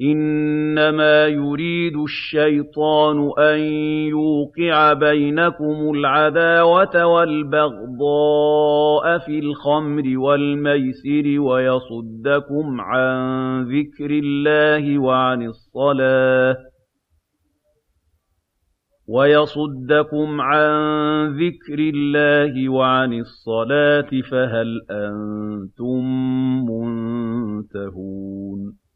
إِنَّمَا يُرِيدُ الشَّيْطَانُ أَن يُوقِعَ بَيْنَكُمُ الْعَدَاوَةَ وَالْبَغْضَاءَ فِي الْخَمْرِ وَالْمَيْسِرِ وَيَصُدَّكُمْ عَن ذِكْرِ اللَّهِ وَعَنِ الصَّلَاةِ فَهَلْ أَنتُم مُّنتَهُونَ